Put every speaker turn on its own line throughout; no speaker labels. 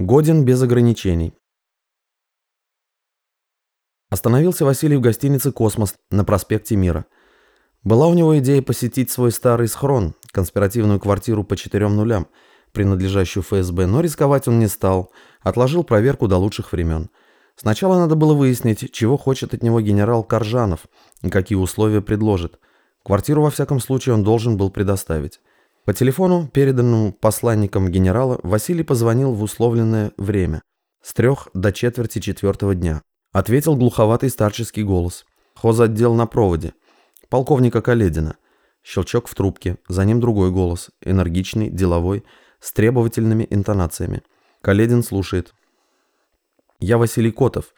Годен без ограничений. Остановился Василий в гостинице «Космос» на проспекте Мира. Была у него идея посетить свой старый схрон, конспиративную квартиру по четырем нулям, принадлежащую ФСБ, но рисковать он не стал, отложил проверку до лучших времен. Сначала надо было выяснить, чего хочет от него генерал Коржанов и какие условия предложит. Квартиру, во всяком случае, он должен был предоставить. По телефону, переданному посланником генерала, Василий позвонил в условленное время. С трех до четверти четвертого дня. Ответил глуховатый старческий голос. Хозотдел на проводе. Полковника Каледина. Щелчок в трубке. За ним другой голос. Энергичный, деловой, с требовательными интонациями. Каледин слушает. «Я Василий Котов.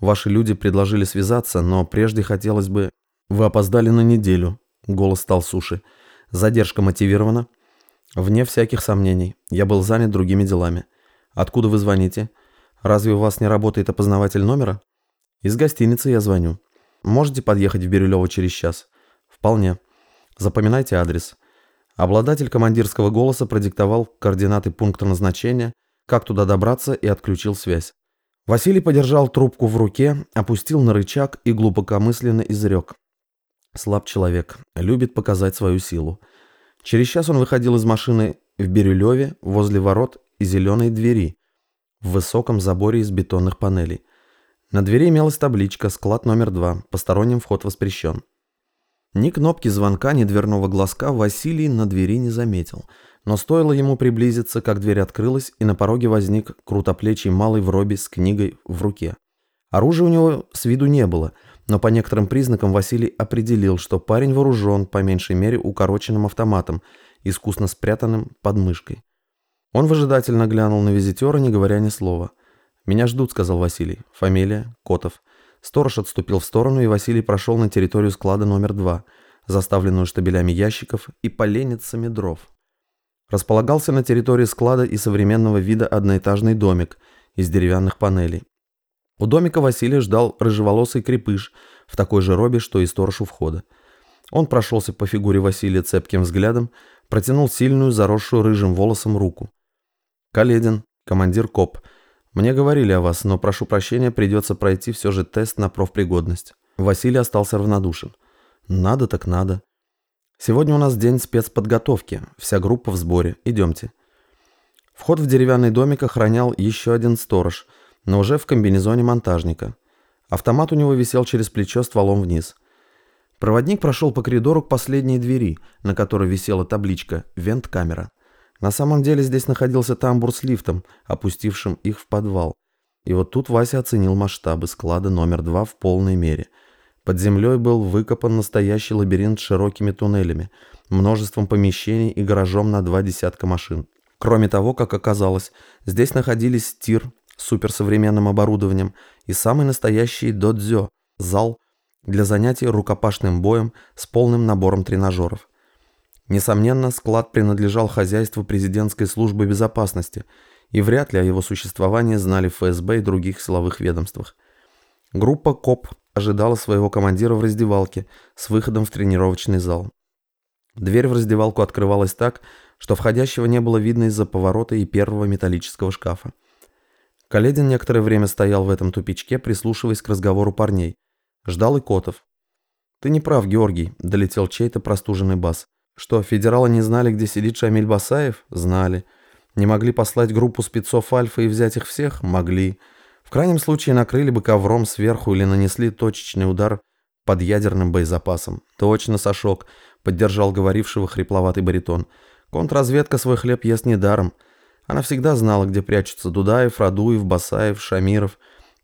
Ваши люди предложили связаться, но прежде хотелось бы...» «Вы опоздали на неделю», — голос стал суше. Задержка мотивирована? Вне всяких сомнений. Я был занят другими делами. Откуда вы звоните? Разве у вас не работает опознаватель номера? Из гостиницы я звоню. Можете подъехать в Бирюлево через час? Вполне. Запоминайте адрес. Обладатель командирского голоса продиктовал координаты пункта назначения, как туда добраться и отключил связь. Василий подержал трубку в руке, опустил на рычаг и глубокомысленно изрек. Слаб человек, любит показать свою силу. Через час он выходил из машины в Бирюлеве возле ворот и зеленой двери в высоком заборе из бетонных панелей. На двери имелась табличка «Склад номер два. Посторонним вход воспрещен». Ни кнопки звонка, ни дверного глазка Василий на двери не заметил. Но стоило ему приблизиться, как дверь открылась, и на пороге возник крутоплечий малый в робе с книгой в руке. Оружия у него с виду не было – но по некоторым признакам Василий определил, что парень вооружен, по меньшей мере, укороченным автоматом, искусно спрятанным под мышкой. Он выжидательно глянул на визитера, не говоря ни слова. «Меня ждут», — сказал Василий. «Фамилия? Котов». Сторож отступил в сторону, и Василий прошел на территорию склада номер два, заставленную штабелями ящиков и поленницами дров. Располагался на территории склада и современного вида одноэтажный домик из деревянных панелей. У домика Василия ждал рыжеволосый крепыш в такой же робе, что и сторож у входа. Он прошелся по фигуре Василия цепким взглядом, протянул сильную, заросшую рыжим волосом руку. «Каледин, командир КОП. Мне говорили о вас, но, прошу прощения, придется пройти все же тест на профпригодность». Василий остался равнодушен. «Надо так надо. Сегодня у нас день спецподготовки. Вся группа в сборе. Идемте». Вход в деревянный домик охранял еще один сторож – но уже в комбинезоне монтажника. Автомат у него висел через плечо стволом вниз. Проводник прошел по коридору к последней двери, на которой висела табличка «Вент-камера». На самом деле здесь находился тамбур с лифтом, опустившим их в подвал. И вот тут Вася оценил масштабы склада номер два в полной мере. Под землей был выкопан настоящий лабиринт с широкими туннелями, множеством помещений и гаражом на два десятка машин. Кроме того, как оказалось, здесь находились суперсовременным оборудованием и самый настоящий додзё – зал для занятий рукопашным боем с полным набором тренажеров. Несомненно, склад принадлежал хозяйству президентской службы безопасности, и вряд ли о его существовании знали ФСБ и других силовых ведомствах. Группа КОП ожидала своего командира в раздевалке с выходом в тренировочный зал. Дверь в раздевалку открывалась так, что входящего не было видно из-за поворота и первого металлического шкафа. Каледин некоторое время стоял в этом тупичке, прислушиваясь к разговору парней. Ждал и Котов. «Ты не прав, Георгий», – долетел чей-то простуженный бас. «Что, федералы не знали, где сидит Шамиль Басаев?» «Знали». «Не могли послать группу спецов Альфа и взять их всех?» «Могли». В крайнем случае накрыли бы ковром сверху или нанесли точечный удар под ядерным боезапасом. «Точно, Сашок», – поддержал говорившего хрипловатый баритон. «Контрразведка свой хлеб ест недаром». Она всегда знала, где прячутся Дудаев, Радуев, Басаев, Шамиров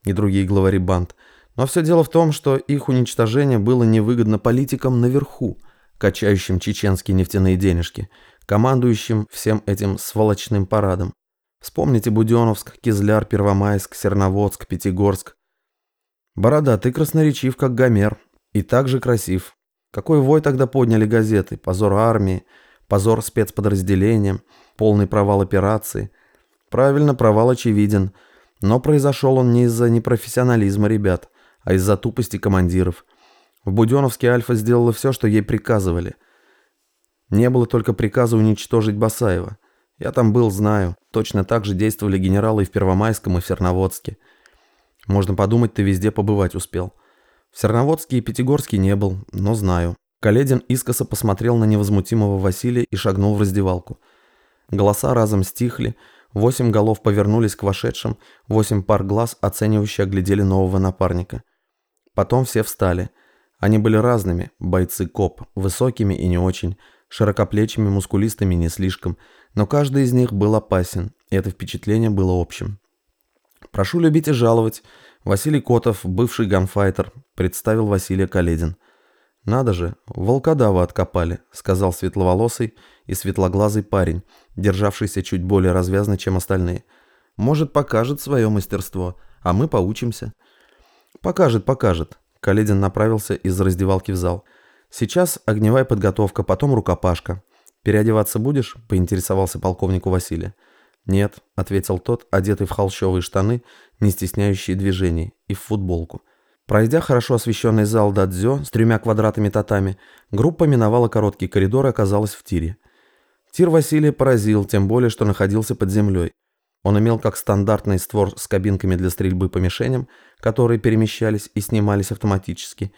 и другие главари банд. Но все дело в том, что их уничтожение было невыгодно политикам наверху, качающим чеченские нефтяные денежки, командующим всем этим сволочным парадом. Вспомните Буденовск, Кизляр, Первомайск, Серноводск, Пятигорск. Борода, ты красноречив, как Гомер, и так же красив. Какой вой тогда подняли газеты? Позор армии, позор спецподразделениям, полный провал операции. Правильно, провал очевиден, но произошел он не из-за непрофессионализма ребят, а из-за тупости командиров. В Буденовске Альфа сделала все, что ей приказывали. Не было только приказа уничтожить Басаева. Я там был, знаю. Точно так же действовали генералы и в Первомайском, и в Серноводске. Можно подумать, ты везде побывать успел. В Серноводске и Пятигорске не был, но знаю. Каледин искоса посмотрел на невозмутимого Василия и шагнул в раздевалку. Голоса разом стихли, восемь голов повернулись к вошедшим, восемь пар глаз оценивающе оглядели нового напарника. Потом все встали. Они были разными, бойцы коп, высокими и не очень, широкоплечими, мускулистыми не слишком, но каждый из них был опасен, и это впечатление было общим. «Прошу любить и жаловать. Василий Котов, бывший ганфайтер», — представил Василия Каледин. «Надо же, волкодава откопали», — сказал светловолосый и светлоглазый парень, державшийся чуть более развязно, чем остальные. «Может, покажет свое мастерство, а мы поучимся». «Покажет, покажет», — Каледин направился из раздевалки в зал. «Сейчас огневая подготовка, потом рукопашка. Переодеваться будешь?» — поинтересовался полковник у Василия. «Нет», — ответил тот, одетый в холщовые штаны, не стесняющие движений, и в футболку. Пройдя хорошо освещенный зал дадзё с тремя квадратами татами, группа миновала короткий коридор и оказалась в тире. Тир Василия поразил, тем более, что находился под землей. Он имел как стандартный створ с кабинками для стрельбы по мишеням, которые перемещались и снимались автоматически,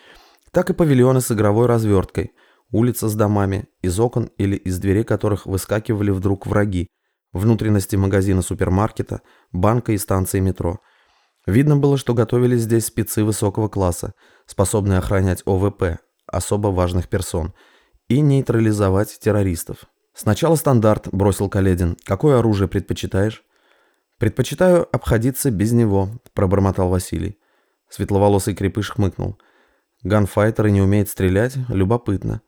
так и павильоны с игровой разверткой, улица с домами, из окон или из дверей которых выскакивали вдруг враги, внутренности магазина супермаркета, банка и станции метро – Видно было, что готовились здесь спецы высокого класса, способные охранять ОВП, особо важных персон, и нейтрализовать террористов. «Сначала стандарт», – бросил Каледин. «Какое оружие предпочитаешь?» «Предпочитаю обходиться без него», – пробормотал Василий. Светловолосый крепыш хмыкнул. «Ганфайтер и не умеет стрелять? Любопытно».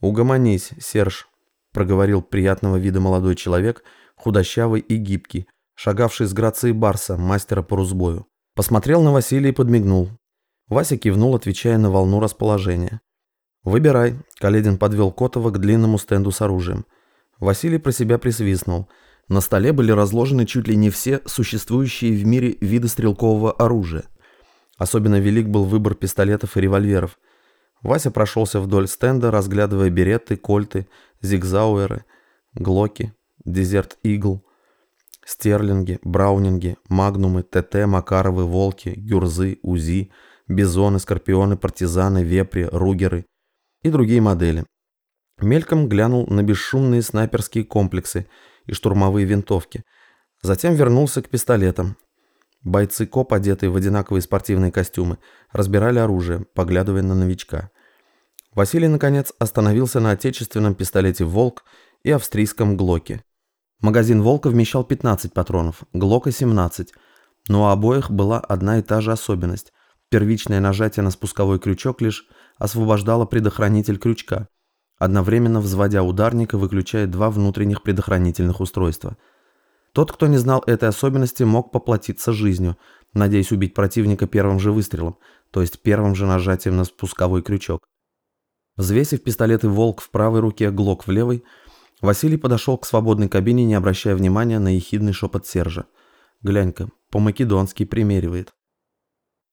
«Угомонись, Серж», – проговорил приятного вида молодой человек, худощавый и гибкий, шагавший с грацией барса, мастера по рузбою. Посмотрел на Василия и подмигнул. Вася кивнул, отвечая на волну расположения. «Выбирай», – Каледин подвел Котова к длинному стенду с оружием. Василий про себя присвистнул. На столе были разложены чуть ли не все существующие в мире виды стрелкового оружия. Особенно велик был выбор пистолетов и револьверов. Вася прошелся вдоль стенда, разглядывая береты, кольты, зигзауэры, глоки, дезерт игл – Стерлинги, Браунинги, Магнумы, ТТ, Макаровы, Волки, Гюрзы, УЗИ, Бизоны, Скорпионы, Партизаны, Вепри, Ругеры и другие модели. Мельком глянул на бесшумные снайперские комплексы и штурмовые винтовки. Затем вернулся к пистолетам. Бойцы КОП, одетые в одинаковые спортивные костюмы, разбирали оружие, поглядывая на новичка. Василий, наконец, остановился на отечественном пистолете «Волк» и австрийском «Глоке». Магазин «Волка» вмещал 15 патронов, «Глока» 17, но у обоих была одна и та же особенность. Первичное нажатие на спусковой крючок лишь освобождало предохранитель крючка, одновременно взводя ударника, выключая два внутренних предохранительных устройства. Тот, кто не знал этой особенности, мог поплатиться жизнью, надеясь убить противника первым же выстрелом, то есть первым же нажатием на спусковой крючок. Взвесив пистолеты «Волк» в правой руке, «Глок» в левой – Василий подошел к свободной кабине, не обращая внимания на ехидный шепот Сержа. «Глянь-ка, по-македонски примеривает».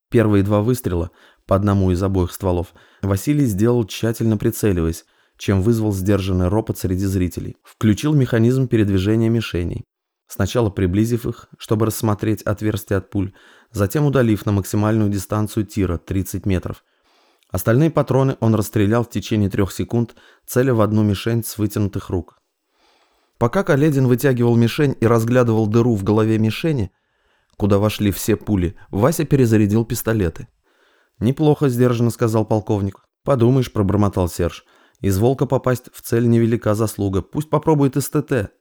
Первые два выстрела, по одному из обоих стволов, Василий сделал тщательно прицеливаясь, чем вызвал сдержанный ропот среди зрителей. Включил механизм передвижения мишеней. Сначала приблизив их, чтобы рассмотреть отверстие от пуль, затем удалив на максимальную дистанцию тира 30 метров. Остальные патроны он расстрелял в течение трех секунд, целя в одну мишень с вытянутых рук. Пока Каледин вытягивал мишень и разглядывал дыру в голове мишени, куда вошли все пули, Вася перезарядил пистолеты. «Неплохо сдержанно», — сказал полковник. «Подумаешь», — пробормотал Серж. «Из волка попасть в цель невелика заслуга. Пусть попробует из ТТ».